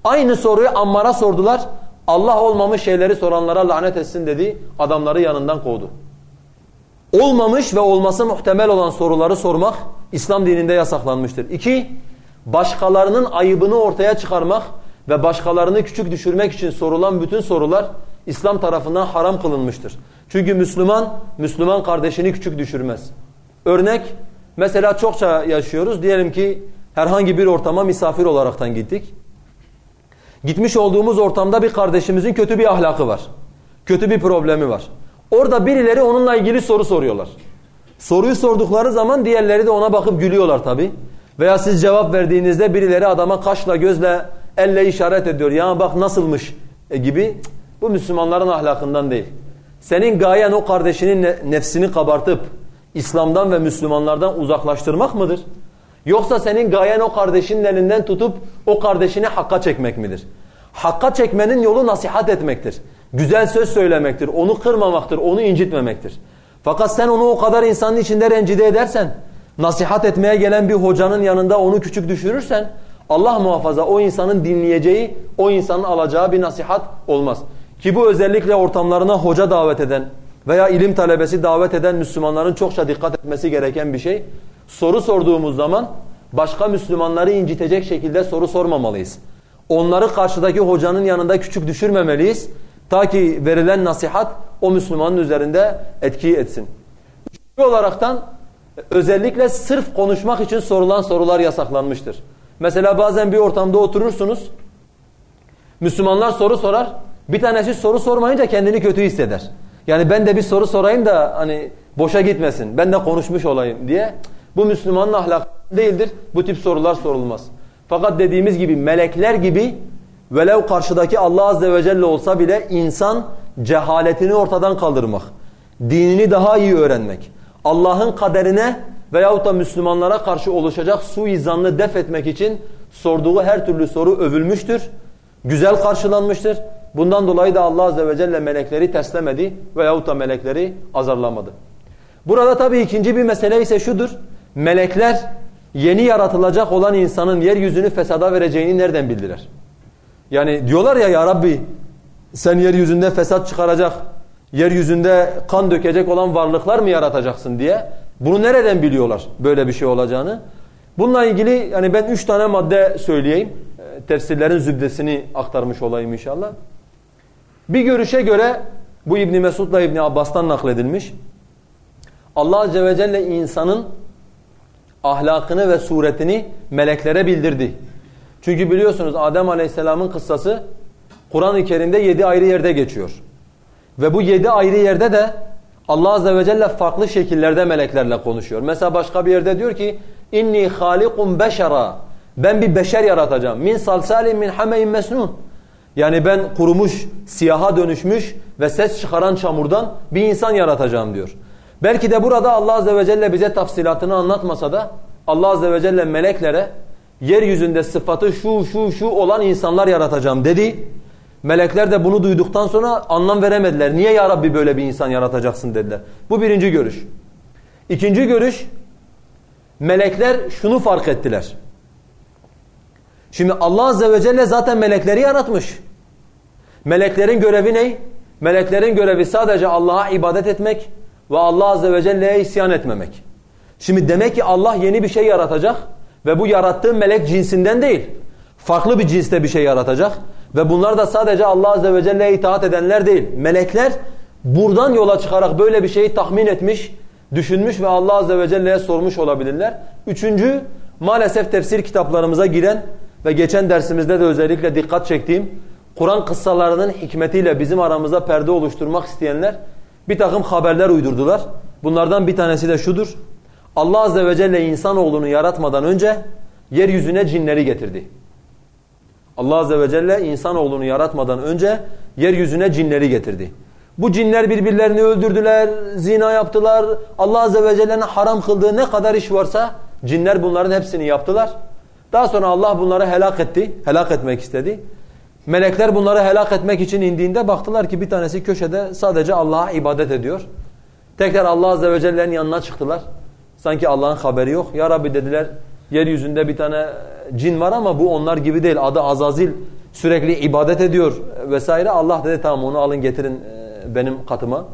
[SPEAKER 1] Aynı soruyu Ammar'a sordular. Allah olmamış şeyleri soranlara lanet etsin dedi. Adamları yanından kovdu. Olmamış ve olması muhtemel olan soruları sormak İslam dininde yasaklanmıştır. İki, başkalarının ayıbını ortaya çıkarmak ve başkalarını küçük düşürmek için sorulan bütün sorular İslam tarafından haram kılınmıştır. Çünkü Müslüman, Müslüman kardeşini küçük düşürmez. Örnek, mesela çokça yaşıyoruz. Diyelim ki herhangi bir ortama misafir olaraktan gittik. Gitmiş olduğumuz ortamda bir kardeşimizin kötü bir ahlakı var. Kötü bir problemi var. Orada birileri onunla ilgili soru soruyorlar. Soruyu sordukları zaman diğerleri de ona bakıp gülüyorlar tabi. Veya siz cevap verdiğinizde birileri adama kaşla gözle elle işaret ediyor. Ya bak nasılmış e gibi. Bu Müslümanların ahlakından değil. Senin gayen o kardeşinin nefsini kabartıp İslam'dan ve Müslümanlardan uzaklaştırmak mıdır? Yoksa senin gayen o kardeşinin elinden tutup o kardeşini hakka çekmek midir? Hakka çekmenin yolu nasihat etmektir. Güzel söz söylemektir, onu kırmamaktır, onu incitmemektir. Fakat sen onu o kadar insanın içinde rencide edersen, nasihat etmeye gelen bir hocanın yanında onu küçük düşürürsen, Allah muhafaza o insanın dinleyeceği, o insanın alacağı bir nasihat olmaz. Ki bu özellikle ortamlarına hoca davet eden veya ilim talebesi davet eden Müslümanların çokça dikkat etmesi gereken bir şey. Soru sorduğumuz zaman başka Müslümanları incitecek şekilde soru sormamalıyız. Onları karşıdaki hocanın yanında küçük düşürmemeliyiz. Ta ki verilen nasihat o Müslümanın üzerinde etki etsin. Üçüncü olaraktan özellikle sırf konuşmak için sorulan sorular yasaklanmıştır. Mesela bazen bir ortamda oturursunuz. Müslümanlar soru sorar. Bir tanesi soru sormayınca kendini kötü hisseder. Yani ben de bir soru sorayım da hani boşa gitmesin. Ben de konuşmuş olayım diye. Bu Müslümanın ahlakı değildir. Bu tip sorular sorulmaz. Fakat dediğimiz gibi melekler gibi velev karşıdaki Allah azze ve celle olsa bile insan cehaletini ortadan kaldırmak, dinini daha iyi öğrenmek, Allah'ın kaderine veyahut da Müslümanlara karşı oluşacak suizanlı def etmek için sorduğu her türlü soru övülmüştür, güzel karşılanmıştır. Bundan dolayı da Allah azze ve celle melekleri teslemedi veyahut da melekleri azarlamadı. Burada tabii ikinci bir mesele ise şudur. Melekler yeni yaratılacak olan insanın yeryüzünü fesada vereceğini nereden bildiler? Yani diyorlar ya ya Rabbi sen yeryüzünde fesat çıkaracak, yeryüzünde kan dökecek olan varlıklar mı yaratacaksın diye. Bunu nereden biliyorlar böyle bir şey olacağını? Bununla ilgili yani ben üç tane madde söyleyeyim. E, tefsirlerin zübdesini aktarmış olayım inşallah. Bir görüşe göre bu İbni Mesud'la İbni Abbas'tan nakledilmiş. Allah Azze ve Celle insanın ahlakını ve suretini meleklere bildirdi. Çünkü biliyorsunuz Adem Aleyhisselam'ın kıssası Kur'an-ı Kerim'de yedi ayrı yerde geçiyor. Ve bu yedi ayrı yerde de Allah Azze ve Celle farklı şekillerde meleklerle konuşuyor. Mesela başka bir yerde diyor ki inni halikum beşera ben bir beşer yaratacağım. Min salsalin min hameyin mesnun. Yani ben kurumuş, siyaha dönüşmüş ve ses çıkaran çamurdan bir insan yaratacağım diyor. Belki de burada Allah Azze ve Celle bize tafsilatını anlatmasa da Allah Azze ve Celle meleklere yeryüzünde sıfatı şu şu şu olan insanlar yaratacağım dedi. Melekler de bunu duyduktan sonra anlam veremediler. Niye ya Rabbi böyle bir insan yaratacaksın dediler. Bu birinci görüş. İkinci görüş melekler şunu fark ettiler. Şimdi Allah Azze ve Celle zaten melekleri yaratmış. Meleklerin görevi ne? Meleklerin görevi sadece Allah'a ibadet etmek ve Allah Azze ve Celle'ye isyan etmemek. Şimdi demek ki Allah yeni bir şey yaratacak ve bu yarattığı melek cinsinden değil. Farklı bir cinste bir şey yaratacak. Ve bunlar da sadece Allah Azze ve Celle'ye itaat edenler değil. Melekler buradan yola çıkarak böyle bir şeyi tahmin etmiş düşünmüş ve Allah Azze ve Celle'ye sormuş olabilirler. Üçüncü, maalesef tefsir kitaplarımıza giren ve geçen dersimizde de özellikle dikkat çektiğim Kur'an kıssalarının hikmetiyle bizim aramızda perde oluşturmak isteyenler bir takım haberler uydurdular. Bunlardan bir tanesi de şudur. Allah Azze ve Celle insanoğlunu yaratmadan önce yeryüzüne cinleri getirdi. Allah Azze ve Celle insanoğlunu yaratmadan önce yeryüzüne cinleri getirdi. Bu cinler birbirlerini öldürdüler, zina yaptılar. Allah Azze ve Celle'nin haram kıldığı ne kadar iş varsa cinler bunların hepsini yaptılar. Daha sonra Allah bunları helak etti, helak etmek istedi. Melekler bunları helak etmek için indiğinde baktılar ki bir tanesi köşede sadece Allah'a ibadet ediyor. Tekrar Allah Azze ve Celle'nin yanına çıktılar. Sanki Allah'ın haberi yok. Ya Rabbi dediler yeryüzünde bir tane cin var ama bu onlar gibi değil. Adı Azazil sürekli ibadet ediyor vesaire. Allah dedi tamam onu alın getirin e, benim katıma.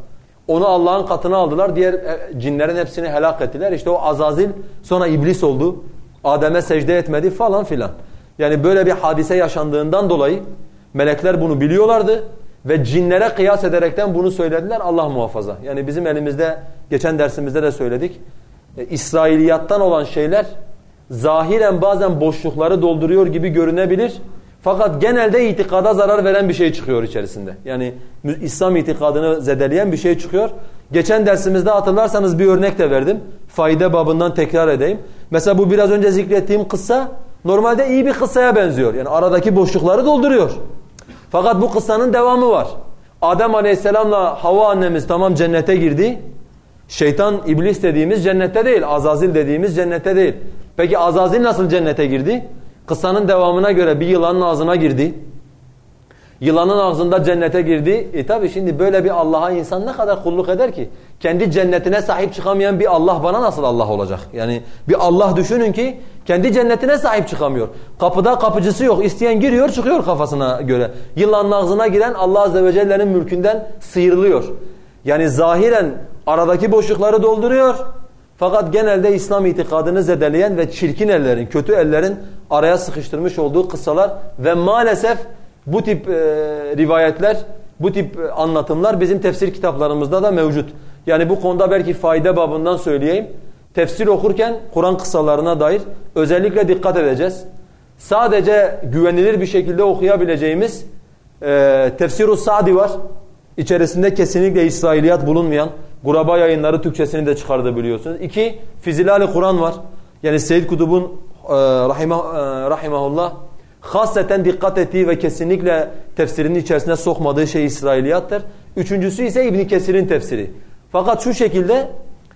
[SPEAKER 1] Onu Allah'ın katına aldılar. Diğer e, cinlerin hepsini helak ettiler. İşte o Azazil sonra iblis oldu. Adem'e secde etmedi falan filan. Yani böyle bir hadise yaşandığından dolayı melekler bunu biliyorlardı ve cinlere kıyas ederekten bunu söylediler Allah muhafaza. Yani bizim elimizde geçen dersimizde de söyledik. E, İsrailiyattan olan şeyler zahiren bazen boşlukları dolduruyor gibi görünebilir. Fakat genelde itikada zarar veren bir şey çıkıyor içerisinde. Yani İslam itikadını zedeleyen bir şey çıkıyor. Geçen dersimizde hatırlarsanız bir örnek de verdim. Fayda babından tekrar edeyim. Mesela bu biraz önce zikrettiğim kıssa normalde iyi bir kıssaya benziyor. Yani aradaki boşlukları dolduruyor. Fakat bu kıssanın devamı var. Adem Aleyhisselam'la Havva annemiz tamam cennete girdi. Şeytan, iblis dediğimiz cennette değil. Azazil dediğimiz cennette değil. Peki Azazil nasıl cennete girdi? Kıssanın devamına göre bir yılanın ağzına girdi. Yılanın ağzında cennete girdi. E tabi şimdi böyle bir Allah'a insan ne kadar kulluk eder ki? Kendi cennetine sahip çıkamayan bir Allah bana nasıl Allah olacak? Yani bir Allah düşünün ki kendi cennetine sahip çıkamıyor. Kapıda kapıcısı yok. İsteyen giriyor çıkıyor kafasına göre. Yılanın ağzına giren Allah Azze ve Celle'nin mülkünden sıyrılıyor. Yani zahiren aradaki boşlukları dolduruyor. Fakat genelde İslam itikadını zedeleyen ve çirkin ellerin, kötü ellerin araya sıkıştırmış olduğu kıssalar ve maalesef bu tip e, rivayetler, bu tip e, anlatımlar bizim tefsir kitaplarımızda da mevcut. Yani bu konuda belki fayda babından söyleyeyim. Tefsir okurken Kur'an kıssalarına dair özellikle dikkat edeceğiz. Sadece güvenilir bir şekilde okuyabileceğimiz e, Tefsir-u Sa'di var. İçerisinde kesinlikle İsrailiyat bulunmayan, Guraba yayınları Türkçesini de çıkardı biliyorsunuz. İki, Fizilal-i Kur'an var. Yani Seyyid Kutub'un e, e, rahimahullah hasreten dikkat ettiği ve kesinlikle tefsirinin içerisine sokmadığı şey İsrailiyattır. Üçüncüsü ise İbn Kesir'in tefsiri. Fakat şu şekilde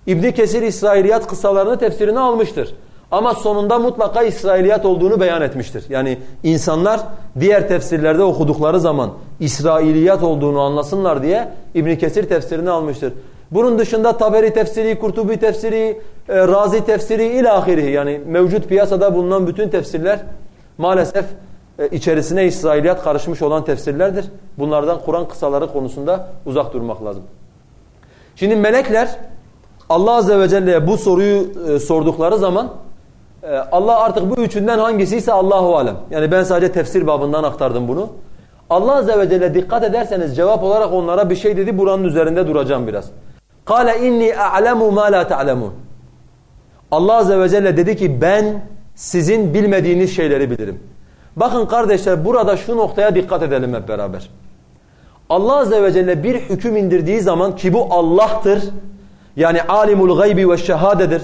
[SPEAKER 1] İbn Kesir İsrailiyat kıssalarını tefsirine almıştır. Ama sonunda mutlaka İsrailiyat olduğunu beyan etmiştir. Yani insanlar diğer tefsirlerde okudukları zaman İsrailiyat olduğunu anlasınlar diye İbn Kesir tefsirini almıştır. Bunun dışında Taberi tefsiri, Kurtubi tefsiri, e, Razi tefsiri ilahiri yani mevcut piyasada bulunan bütün tefsirler maalesef e, içerisine İsrailiyat karışmış olan tefsirlerdir. Bunlardan Kur'an kısaları konusunda uzak durmak lazım. Şimdi melekler Allah Azze ve Celle'ye bu soruyu e, sordukları zaman e, Allah artık bu üçünden hangisi ise Allahu alem. Yani ben sadece tefsir babından aktardım bunu. Allah Azze ve Celle dikkat ederseniz cevap olarak onlara bir şey dedi. Buranın üzerinde duracağım biraz. Kale inni a'lemu ma la ta'lemun. Allah Azze ve Celle dedi ki ben sizin bilmediğiniz şeyleri bilirim. Bakın kardeşler burada şu noktaya dikkat edelim hep beraber. Allah Azze ve Celle bir hüküm indirdiği zaman ki bu Allah'tır. Yani alimul gaybi ve şehadedir.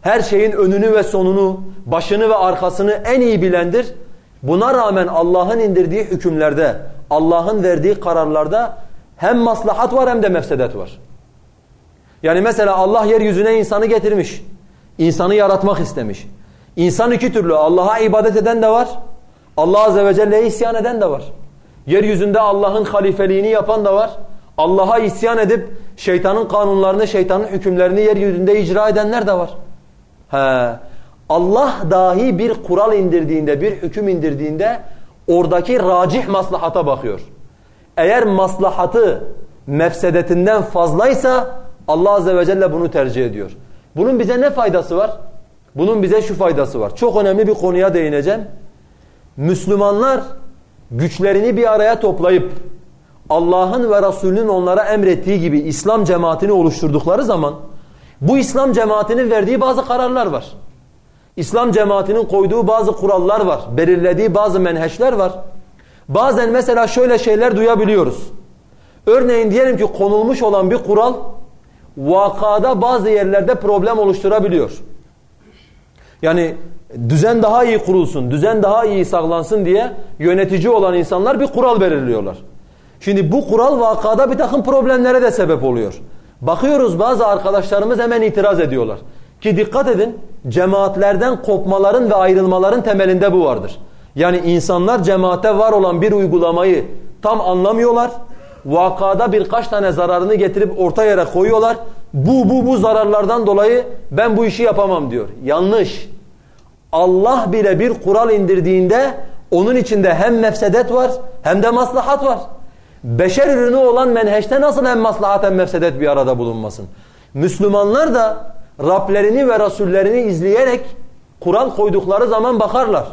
[SPEAKER 1] Her şeyin önünü ve sonunu, başını ve arkasını en iyi bilendir. Buna rağmen Allah'ın indirdiği hükümlerde, Allah'ın verdiği kararlarda hem maslahat var hem de mefsedet var. Yani mesela Allah yeryüzüne insanı getirmiş. İnsanı yaratmak istemiş. İnsan iki türlü. Allah'a ibadet eden de var. Allah Azze ve Celle'ye isyan eden de var. Yeryüzünde Allah'ın halifeliğini yapan da var. Allah'a isyan edip şeytanın kanunlarını, şeytanın hükümlerini yeryüzünde icra edenler de var. He. Allah dahi bir kural indirdiğinde, bir hüküm indirdiğinde oradaki racih maslahata bakıyor. Eğer maslahatı mefsedetinden fazlaysa Allah Azze ve Celle bunu tercih ediyor. Bunun bize ne faydası var? Bunun bize şu faydası var. Çok önemli bir konuya değineceğim. Müslümanlar güçlerini bir araya toplayıp Allah'ın ve Resulünün onlara emrettiği gibi İslam cemaatini oluşturdukları zaman Bu İslam cemaatinin verdiği bazı kararlar var. İslam cemaatinin koyduğu bazı kurallar var. Belirlediği bazı menheşler var. Bazen mesela şöyle şeyler duyabiliyoruz. Örneğin diyelim ki konulmuş olan bir kural vakada bazı yerlerde problem oluşturabiliyor. Yani düzen daha iyi kurulsun, düzen daha iyi saklansın diye yönetici olan insanlar bir kural belirliyorlar. Şimdi bu kural vakada bir takım problemlere de sebep oluyor. Bakıyoruz bazı arkadaşlarımız hemen itiraz ediyorlar. Ki dikkat edin cemaatlerden kopmaların ve ayrılmaların temelinde bu vardır. Yani insanlar cemaate var olan bir uygulamayı tam anlamıyorlar. Vakada birkaç tane zararını getirip orta yere koyuyorlar. Bu bu bu zararlardan dolayı ben bu işi yapamam diyor. Yanlış. Allah bile bir kural indirdiğinde onun içinde hem mefsedet var hem de maslahat var. Beşer ürünü olan menheşte nasıl hem maslahat hem mefsedet bir arada bulunmasın? Müslümanlar da Rablerini ve Rasullerini izleyerek kural koydukları zaman bakarlar.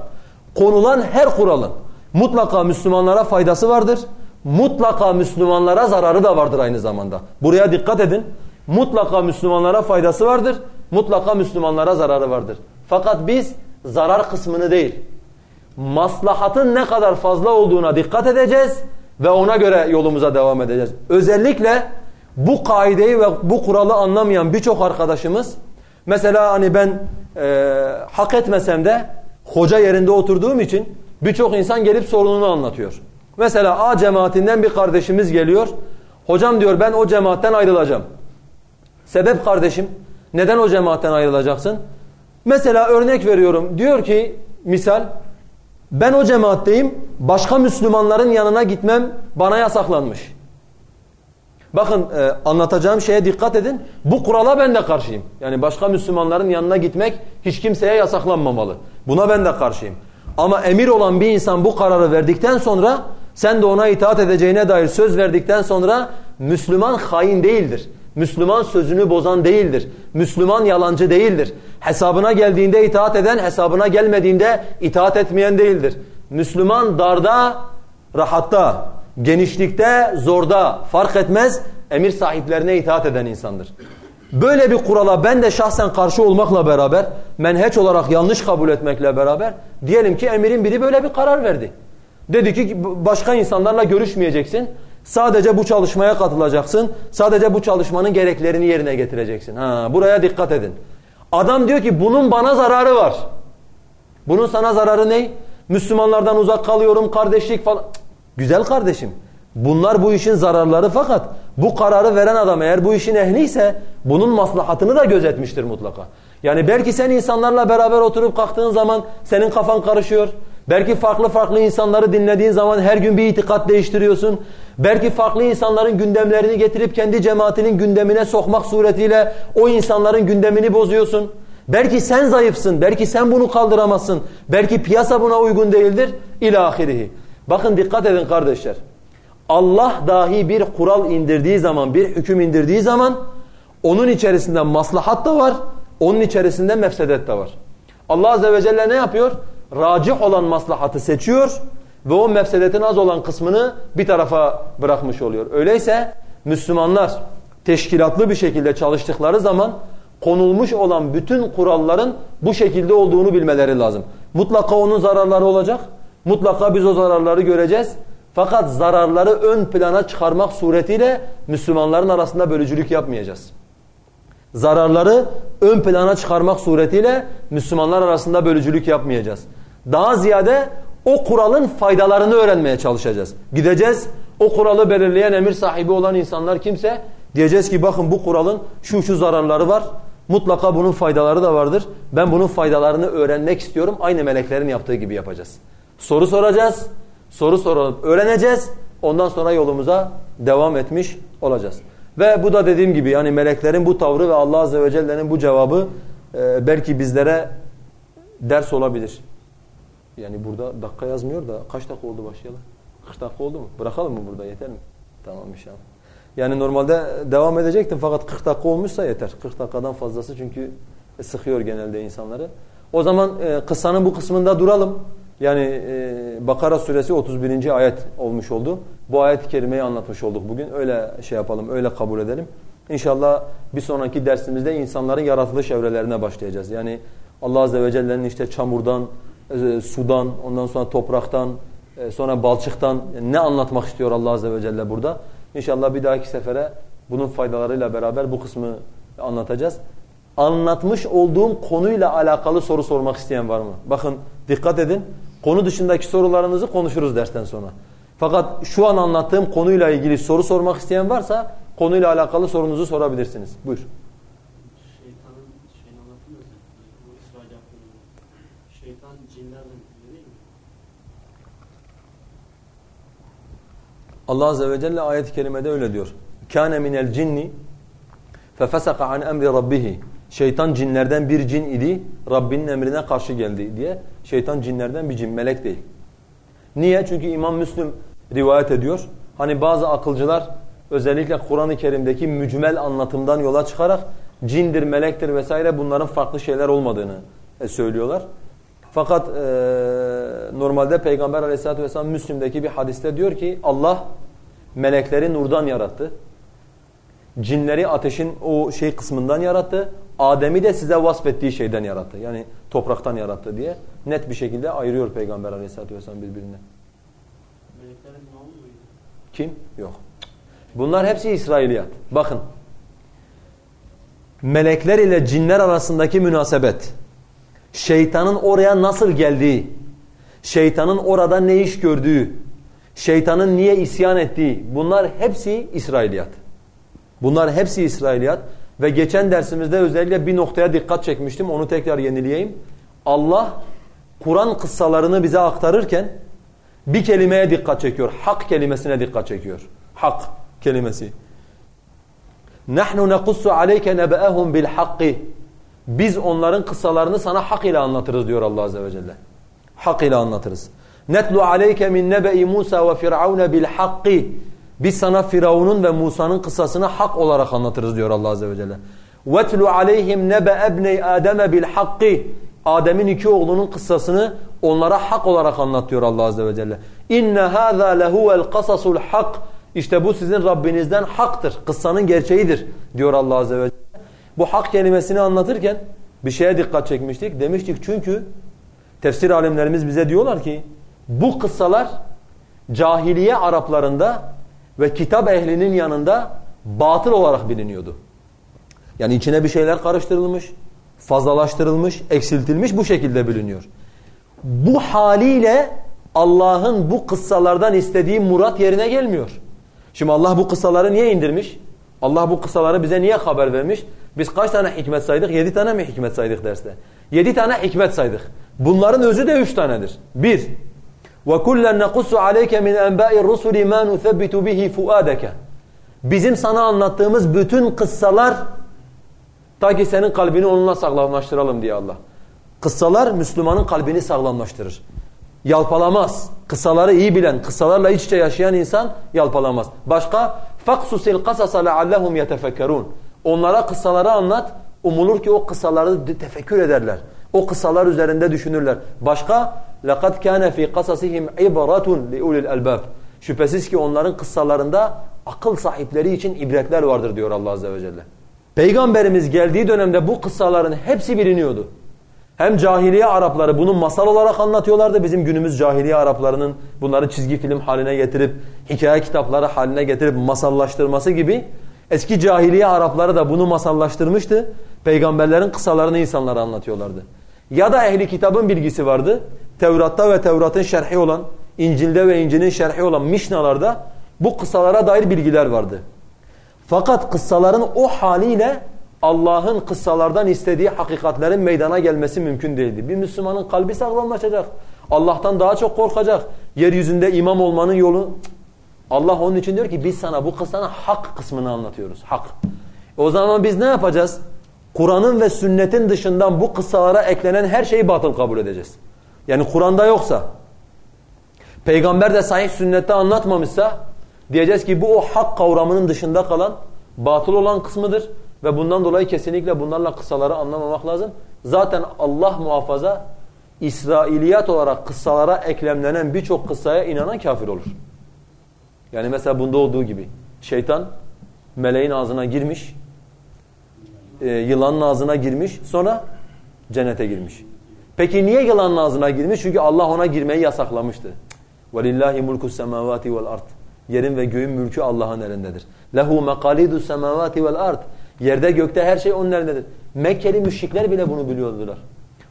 [SPEAKER 1] Konulan her kuralın mutlaka Müslümanlara faydası vardır. Mutlaka Müslümanlara zararı da vardır aynı zamanda. Buraya dikkat edin. Mutlaka Müslümanlara faydası vardır. Mutlaka Müslümanlara zararı vardır. Fakat biz zarar kısmını değil, maslahatın ne kadar fazla olduğuna dikkat edeceğiz ve ona göre yolumuza devam edeceğiz. Özellikle bu kaideyi ve bu kuralı anlamayan birçok arkadaşımız mesela hani ben e, hak etmesem de hoca yerinde oturduğum için birçok insan gelip sorununu anlatıyor. Mesela A cemaatinden bir kardeşimiz geliyor. Hocam diyor ben o cemaatten ayrılacağım. Sebep kardeşim neden o cemaatten ayrılacaksın? Mesela örnek veriyorum. Diyor ki misal ben o cemaatteyim. Başka Müslümanların yanına gitmem bana yasaklanmış. Bakın e, anlatacağım şeye dikkat edin. Bu kurala ben de karşıyım. Yani başka Müslümanların yanına gitmek hiç kimseye yasaklanmamalı. Buna ben de karşıyım. Ama emir olan bir insan bu kararı verdikten sonra sen de ona itaat edeceğine dair söz verdikten sonra Müslüman hain değildir. Müslüman sözünü bozan değildir. Müslüman yalancı değildir. Hesabına geldiğinde itaat eden, hesabına gelmediğinde itaat etmeyen değildir. Müslüman darda, rahatta, genişlikte, zorda fark etmez, emir sahiplerine itaat eden insandır. Böyle bir kurala ben de şahsen karşı olmakla beraber, menheç olarak yanlış kabul etmekle beraber, diyelim ki emirin biri böyle bir karar verdi. Dedi ki başka insanlarla görüşmeyeceksin. Sadece bu çalışmaya katılacaksın. Sadece bu çalışmanın gereklerini yerine getireceksin. Ha, buraya dikkat edin. Adam diyor ki bunun bana zararı var. Bunun sana zararı ne? Müslümanlardan uzak kalıyorum, kardeşlik falan. Güzel kardeşim. Bunlar bu işin zararları fakat bu kararı veren adam eğer bu işin ehliyse bunun maslahatını da gözetmiştir mutlaka. Yani belki sen insanlarla beraber oturup kalktığın zaman senin kafan karışıyor. Belki farklı farklı insanları dinlediğin zaman her gün bir itikat değiştiriyorsun. Belki farklı insanların gündemlerini getirip kendi cemaatinin gündemine sokmak suretiyle o insanların gündemini bozuyorsun. Belki sen zayıfsın, belki sen bunu kaldıramazsın. Belki piyasa buna uygun değildir. İlahirihi. Bakın dikkat edin kardeşler. Allah dahi bir kural indirdiği zaman, bir hüküm indirdiği zaman onun içerisinde maslahat da var, onun içerisinde mefsedet de var. Allah Azze ve Celle ne yapıyor? Racih olan maslahatı seçiyor ve o mefsedetin az olan kısmını bir tarafa bırakmış oluyor. Öyleyse Müslümanlar teşkilatlı bir şekilde çalıştıkları zaman konulmuş olan bütün kuralların bu şekilde olduğunu bilmeleri lazım. Mutlaka onun zararları olacak. Mutlaka biz o zararları göreceğiz. Fakat zararları ön plana çıkarmak suretiyle Müslümanların arasında bölücülük yapmayacağız zararları ön plana çıkarmak suretiyle Müslümanlar arasında bölücülük yapmayacağız. Daha ziyade o kuralın faydalarını öğrenmeye çalışacağız. Gideceğiz o kuralı belirleyen emir sahibi olan insanlar kimse diyeceğiz ki bakın bu kuralın şu şu zararları var. Mutlaka bunun faydaları da vardır. Ben bunun faydalarını öğrenmek istiyorum. Aynı meleklerin yaptığı gibi yapacağız. Soru soracağız. Soru sorup öğreneceğiz. Ondan sonra yolumuza devam etmiş olacağız. Ve bu da dediğim gibi yani meleklerin bu tavrı ve Allah Azze ve Celle'nin bu cevabı e, belki bizlere ders olabilir. Yani burada dakika yazmıyor da kaç dakika oldu başlayalım? 40 dakika oldu mu? Bırakalım mı burada yeter mi? Tamam inşallah. Yani normalde devam edecektim fakat 40 dakika olmuşsa yeter. 40 dakikadan fazlası çünkü sıkıyor genelde insanları. O zaman e, kıssanın bu kısmında duralım. Yani e, Bakara suresi 31. ayet olmuş oldu. Bu ayet-i kerimeyi anlatmış olduk bugün. Öyle şey yapalım, öyle kabul edelim. İnşallah bir sonraki dersimizde insanların yaratılış evrelerine başlayacağız. Yani Allah Azze ve Celle'nin işte çamurdan, e, sudan, ondan sonra topraktan, e, sonra balçıktan ne anlatmak istiyor Allah Azze ve Celle burada. İnşallah bir dahaki sefere bunun faydalarıyla beraber bu kısmı anlatacağız. Anlatmış olduğum konuyla alakalı soru sormak isteyen var mı? Bakın dikkat edin. Konu dışındaki sorularınızı konuşuruz dersten sonra. Fakat şu an anlattığım konuyla ilgili soru sormak isteyen varsa konuyla alakalı sorunuzu sorabilirsiniz. Buyur.
[SPEAKER 2] Şeytanın şeyini anlatılmıyor mu? Bu İsrail yaptığını. Şeytan cinlerden değil mi?
[SPEAKER 1] Allah Azze ve Celle ayet-i kerimede öyle diyor. Kâne minel cinni fefesaka an emri rabbihi. Şeytan cinlerden bir cin idi, Rabbinin emrine karşı geldi diye. Şeytan cinlerden bir cin, melek değil. Niye? Çünkü İmam Müslim rivayet ediyor. Hani bazı akılcılar özellikle Kur'an-ı Kerim'deki mücmel anlatımdan yola çıkarak cindir, melektir vesaire bunların farklı şeyler olmadığını e, söylüyorlar. Fakat e, normalde Peygamber aleyhissalatü vesselam Müslim'deki bir hadiste diyor ki Allah melekleri nurdan yarattı. Cinleri ateşin o şey kısmından yarattı. Adem'i de size vasfettiği şeyden yarattı. Yani topraktan yarattı diye net bir şekilde ayırıyor Peygamber aleyhissalatü vesselam birbirine.
[SPEAKER 2] Meleklerin?
[SPEAKER 1] Kim? Yok. Bunlar hepsi İsrailiyat. Bakın. Melekler ile cinler arasındaki münasebet. Şeytanın oraya nasıl geldiği. Şeytanın orada ne iş gördüğü. Şeytanın niye isyan ettiği. Bunlar hepsi İsrailiyat. Bunlar hepsi İsrailiyat. Ve geçen dersimizde özellikle bir noktaya dikkat çekmiştim. Onu tekrar yenileyeyim. Allah Kur'an kıssalarını bize aktarırken bir kelimeye dikkat çekiyor. Hak kelimesine dikkat çekiyor. Hak kelimesi. Nahnu naqussu aleyke neba'ahum bil hakki. Biz onların kıssalarını sana hak ile anlatırız diyor Allah azze ve celle. Hak ile anlatırız. Netlu aleyke min nebe'i Musa ve Firavun bil hakki. Biz sana Firavun'un ve Musa'nın kıssasını hak olarak anlatırız diyor Allah azze ve celle. Vetlu aleyhim nebe ebney Adem'e bil hakki. Adem'in iki oğlunun kıssasını onlara hak olarak anlatıyor Allah azze ve celle. İnne hâzâ lehuvel kasasul hak. İşte bu sizin Rabbinizden haktır. Kıssanın gerçeğidir diyor Allah azze ve celle. Bu hak kelimesini anlatırken bir şeye dikkat çekmiştik. Demiştik çünkü tefsir alimlerimiz bize diyorlar ki bu kıssalar cahiliye Araplarında ve kitap ehlinin yanında batıl olarak biliniyordu. Yani içine bir şeyler karıştırılmış, fazlalaştırılmış, eksiltilmiş bu şekilde biliniyor. Bu haliyle Allah'ın bu kıssalardan istediği murat yerine gelmiyor. Şimdi Allah bu kıssaları niye indirmiş? Allah bu kıssaları bize niye haber vermiş? Biz kaç tane hikmet saydık? Yedi tane mi hikmet saydık derste? Yedi tane hikmet saydık. Bunların özü de üç tanedir. Bir, وَكُلًّا نَقُصُّ عَلَيْكَ مِنْ أَنْبَاءِ الرُّسُلِ مَا نُثَبِّتُ بِهِ فُؤَادَكَ Bizim sana anlattığımız bütün kıssalar ta ki senin kalbini onunla sağlamlaştıralım diye Allah. Kıssalar Müslümanın kalbini sağlamlaştırır. Yalpalamaz. Kıssaları iyi bilen, kıssalarla iç içe yaşayan insan yalpalamaz. Başka فَقْسُسِ الْقَسَسَ لَعَلَّهُمْ يَتَفَكَّرُونَ Onlara kıssaları anlat, umulur ki o kıssaları tefekkür ederler. O kıssalar üzerinde düşünürler. Başka لَقَدْ كَانَ فِي قَصَصِهِمْ عِبْرَةٌ لِعُلِ الْأَلْبَابِ Şüphesiz ki onların kıssalarında akıl sahipleri için ibretler vardır diyor Allah Azze ve Celle. Peygamberimiz geldiği dönemde bu kıssaların hepsi biliniyordu. Hem cahiliye Arapları bunu masal olarak anlatıyorlardı. Bizim günümüz cahiliye Araplarının bunları çizgi film haline getirip, hikaye kitapları haline getirip masallaştırması gibi. Eski cahiliye Arapları da bunu masallaştırmıştı. Peygamberlerin kısalarını insanlara anlatıyorlardı. Ya da ehli kitabın bilgisi vardı. Tevrat'ta ve Tevrat'ın şerhi olan, İncil'de ve İncil'in şerhi olan Mişnalarda bu kıssalara dair bilgiler vardı. Fakat kıssaların o haliyle Allah'ın kıssalardan istediği hakikatlerin meydana gelmesi mümkün değildi. Bir Müslümanın kalbi sağlamlaşacak. Allah'tan daha çok korkacak. Yeryüzünde imam olmanın yolu... Allah onun için diyor ki biz sana bu kıssanın hak kısmını anlatıyoruz. Hak. E o zaman biz ne yapacağız? Kur'an'ın ve sünnetin dışından bu kıssalara eklenen her şeyi batıl kabul edeceğiz. Yani Kur'an'da yoksa, peygamber de sahih sünnette anlatmamışsa diyeceğiz ki bu o hak kavramının dışında kalan batıl olan kısmıdır. Ve bundan dolayı kesinlikle bunlarla kıssaları anlamamak lazım. Zaten Allah muhafaza İsrailiyat olarak kıssalara eklemlenen birçok kıssaya inanan kafir olur. Yani mesela bunda olduğu gibi şeytan meleğin ağzına girmiş e, yılanın ağzına girmiş sonra cennete girmiş. Peki niye yılanın ağzına girmiş? Çünkü Allah ona girmeyi yasaklamıştı. وَلِلَّهِ مُلْكُ السَّمَاوَاتِ وَالْأَرْضِ Yerin ve göğün mülkü Allah'ın elindedir. لَهُ مَقَالِدُ السَّمَاوَاتِ وَالْأَرْضِ Yerde gökte her şey onun elindedir. Mekkeli müşrikler bile bunu biliyordular.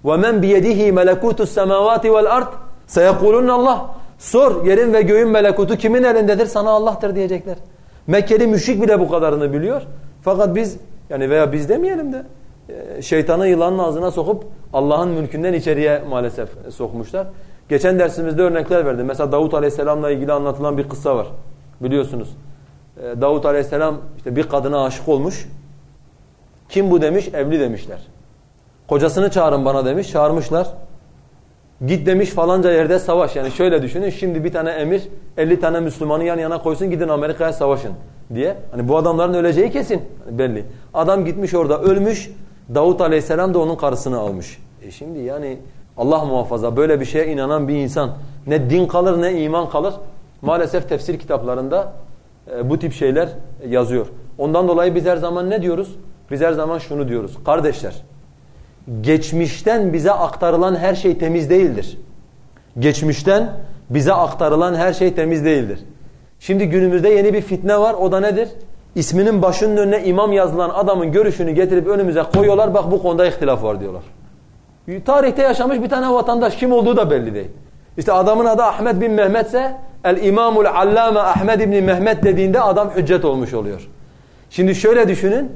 [SPEAKER 1] وَمَنْ بِيَدِهِ مَلَكُوتُ السَّمَاوَاتِ وَالْأَرْضِ سَيَقُولُنَّ Allah. Sor yerin ve göğün melekutu kimin elindedir? Sana Allah'tır diyecekler. Mekkeli müşrik bile bu kadarını biliyor. Fakat biz yani veya biz demeyelim de e, şeytanı yılanın ağzına sokup Allah'ın mülkünden içeriye maalesef sokmuşlar. Geçen dersimizde örnekler verdim. Mesela Davut Aleyhisselam'la ilgili anlatılan bir kıssa var. Biliyorsunuz. E, Davut Aleyhisselam işte bir kadına aşık olmuş. Kim bu demiş? Evli demişler. Kocasını çağırın bana demiş. Çağırmışlar. Git demiş falanca yerde savaş. Yani şöyle düşünün şimdi bir tane emir 50 tane Müslümanı yan yana koysun gidin Amerika'ya savaşın diye. Hani bu adamların öleceği kesin belli. Adam gitmiş orada ölmüş. Davut Aleyhisselam da onun karısını almış. E şimdi yani Allah muhafaza böyle bir şeye inanan bir insan ne din kalır ne iman kalır. Maalesef tefsir kitaplarında e, bu tip şeyler yazıyor. Ondan dolayı biz her zaman ne diyoruz? Biz her zaman şunu diyoruz. Kardeşler geçmişten bize aktarılan her şey temiz değildir. Geçmişten bize aktarılan her şey temiz değildir. Şimdi günümüzde yeni bir fitne var. O da nedir? İsminin başının önüne imam yazılan adamın görüşünü getirip önümüze koyuyorlar. Bak bu konuda ihtilaf var diyorlar. Tarihte yaşamış bir tane vatandaş kim olduğu da belli değil. İşte adamın adı Ahmet bin Mehmetse El İmamul Allame Ahmet bin Mehmet dediğinde adam hüccet olmuş oluyor. Şimdi şöyle düşünün.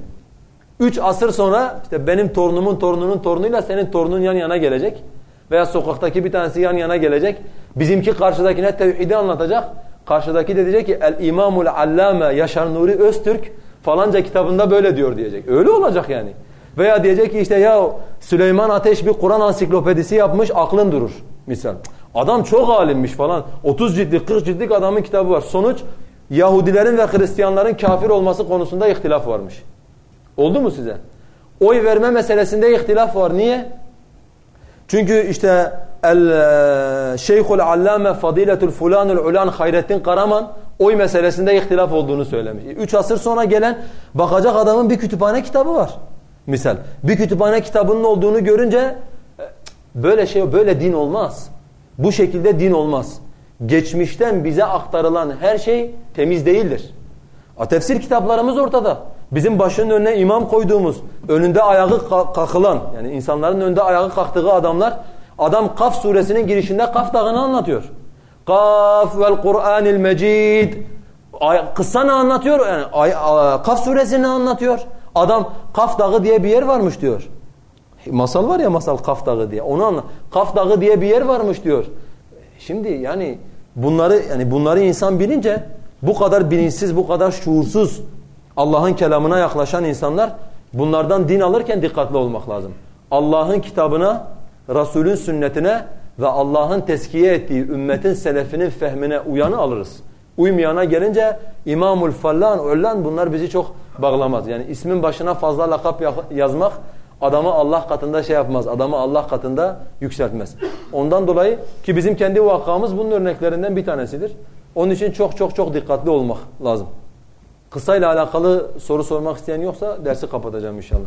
[SPEAKER 1] Üç asır sonra işte benim torunumun torununun torunuyla senin torunun yan yana gelecek. Veya sokaktaki bir tanesi yan yana gelecek. Bizimki karşıdakine tevhidi anlatacak. Karşıdaki de diyecek ki El İmamul Allame Yaşar Nuri Öztürk falanca kitabında böyle diyor diyecek. Öyle olacak yani. Veya diyecek ki işte ya Süleyman Ateş bir Kur'an ansiklopedisi yapmış aklın durur misal. Adam çok alimmiş falan. 30 ciltlik 40 ciltlik adamın kitabı var. Sonuç Yahudilerin ve Hristiyanların kafir olması konusunda ihtilaf varmış. Oldu mu size? Oy verme meselesinde ihtilaf var. Niye? Çünkü işte Şeyhul Allame Fadiletul Fulanul Ulan Hayrettin Karaman oy meselesinde ihtilaf olduğunu söylemiş. Üç asır sonra gelen bakacak adamın bir kütüphane kitabı var. Misal bir kütüphane kitabının olduğunu görünce e, böyle şey böyle din olmaz. Bu şekilde din olmaz. Geçmişten bize aktarılan her şey temiz değildir. A, tefsir kitaplarımız ortada. Bizim başının önüne imam koyduğumuz, önünde ayağı kalkılan, yani insanların önünde ayağı kalktığı adamlar, adam Kaf suresinin girişinde Kaf dağını anlatıyor. Kaf vel Kur'anil Mecid. Kısa ne anlatıyor? Yani Kaf suresini anlatıyor? Adam Kaf dağı diye bir yer varmış diyor. Masal var ya masal Kaf dağı diye. Onu anla. Kaf dağı diye bir yer varmış diyor. Şimdi yani bunları yani bunları insan bilince bu kadar bilinçsiz, bu kadar şuursuz Allah'ın kelamına yaklaşan insanlar bunlardan din alırken dikkatli olmak lazım. Allah'ın kitabına, Resul'ün sünnetine ve Allah'ın teskiye ettiği ümmetin selefinin fehmine uyanı alırız. Uymayana gelince İmamul Fallan, Öllan bunlar bizi çok bağlamaz. Yani ismin başına fazla lakap yazmak adamı Allah katında şey yapmaz. Adamı Allah katında yükseltmez. Ondan dolayı ki bizim kendi vakamız bunun örneklerinden bir tanesidir. Onun için çok çok çok dikkatli olmak lazım. Kısayla alakalı soru sormak isteyen yoksa dersi kapatacağım inşallah.